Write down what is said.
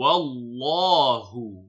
والله